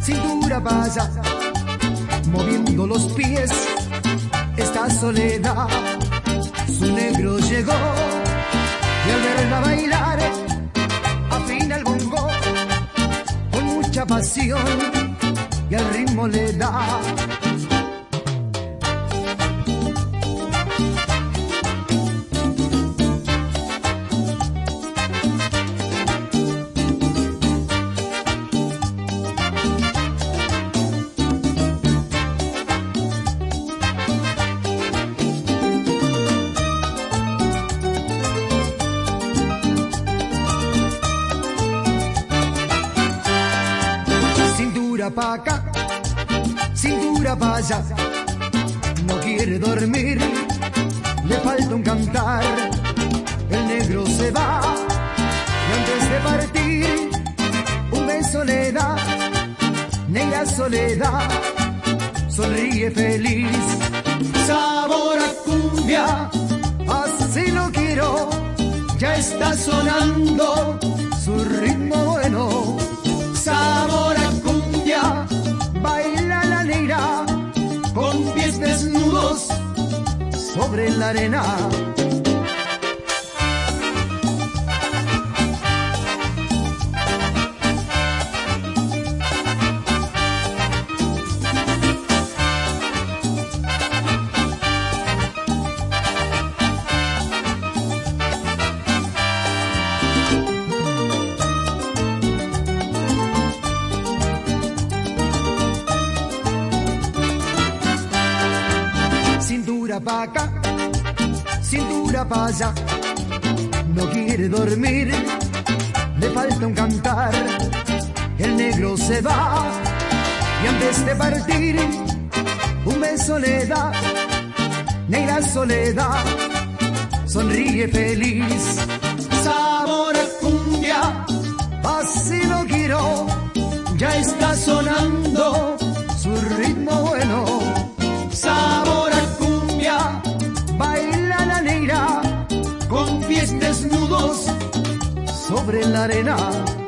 cintura para acá, moviendo los pies, esta soledad, su negro llegó y al verla bailar, afina el bongo con mucha pasión y al ritmo le da. Cintura acá, cintura pa'. No quiere dormir, le falta un cantar. El negro se va y antes de partir, un beso le da. Negra soledad, sonríe feliz. Sabor a cumbia, así lo quiero. Ya está sonando su ritmo sobre la arena. Cintura pa' acá, cintura allá. No quiere dormir, le falta un cantar. El negro se va y antes de partir, un beso le da. Negra soledad, sonríe feliz. Sabor cumbia, así lo quiero. Ya está sonando su ritmo bueno sobre la arena.